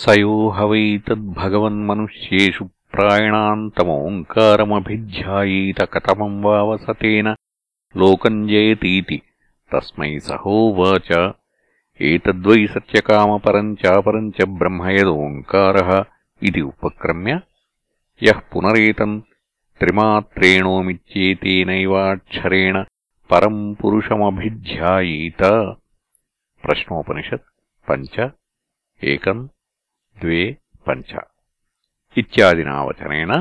स यो ह वै तद्भगवन्मनुष्येषु प्रायणान्तमोङ्कारमभिध्यायेत कथमम् वावसतेन लोकम् जयतीति तस्मै सहोवाच एतद्वै सत्यकामपरम् चापरम् च ब्रह्म यदोङ्कारः इति उपक्रम्य यः पुनरेतम् त्रिमात्रेणोमित्येतेनैवाक्षरेण परम् पुरुषमभिध्यायीत प्रश्नोपनिषत् पञ्च एकम् द्वे पञ्च इत्यादिना वचनेन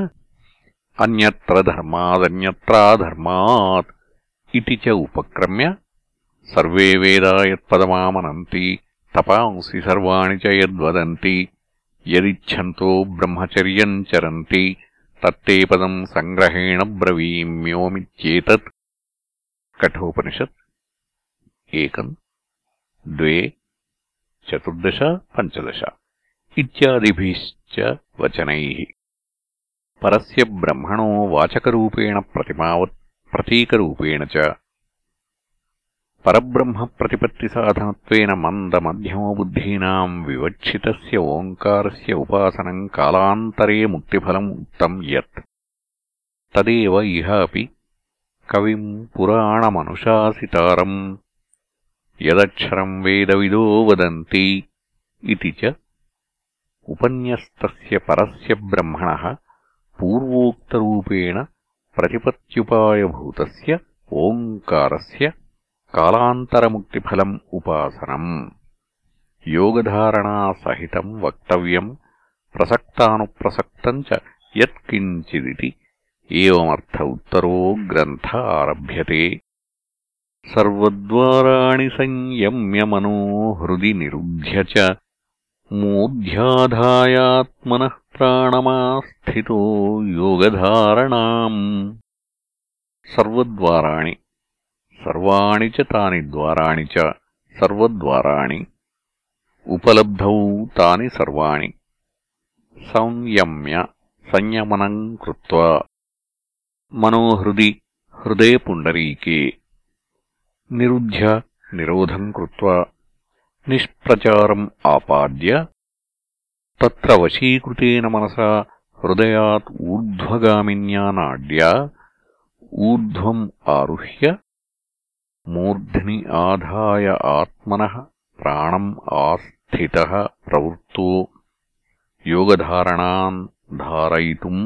अन्यत्र धर्मादन्यत्राधर्मात् इति च उपक्रम्य सर्वे वेदा यत्पदमामनन्ति तपांसि सर्वाणि च यद्वदन्ति यदिच्छन्तो ब्रह्मचर्यम् चरन्ति तत्ते पदम् सङ्ग्रहेण ब्रवीम्योमित्येतत् कठोपनिषत् एकम् द्वे चतुर्दश पञ्चदश ఇత్యాదిభిశ్చ వచనై పరస్య బ్రహ్మణో వాచకరూపేణ ప్రతిమావత్ ప్రతీకరూపేణ చ పరబ్రహ్మ ప్రతిపత్తి పరబ్రహ్మప్రతిపత్తిసాధనత్వేన మందమధ్యమబుద్ధీనాం వివక్షితస్య ఓంకారస్య ఉపాసనం కాలాంతరే ముక్తిఫలం ఉత్తం యత్ తదేవ ఇహ అపి కవిం పురాణమనుశాసితారం యదక్షరం వేదవిదో వదంతి ఇది చ उपन्यस्तस्य परस्य ब्रह्मणः पूर्वोक्तरूपेण प्रतिपत्त्युपायभूतस्य ओङ्कारस्य कालान्तरमुक्तिफलम् उपासनम् योगधारणासहितम् वक्तव्यम् प्रसक्तानुप्रसक्तम् च यत्किञ्चिदिति एवमर्थ उत्तरो ग्रन्थ आरभ्यते सर्वद्वाराणि संयम्य मनो हृदि निरुध्य च मोध्याधायात्मनः प्राणमास्थितो योगधारणाम् सर्वद्वाराणि सर्वाणि च तानि द्वाराणि च सर्वद्वाराणि उपलब्धौ तानि सर्वाणि संयम्य संयमनम् कृत्वा मनोहृदि हृदे पुण्डरीके निरुध्य निरोधम् कृत्वा నిష్ప్రచారम् ఆపాద్య తత్ర వశీకృతేన మనసా హృదయాత్ ఊర్ధ్వగామిన్యా నాడ్యా ఊర్ధ్వం ఆరుహ్య మూర్ధ్ని ఆధాయ ఆత్మన ప్రాణం ఆస్థిత ప్రవృత్తో యోగధారణాన్ ధారయితుం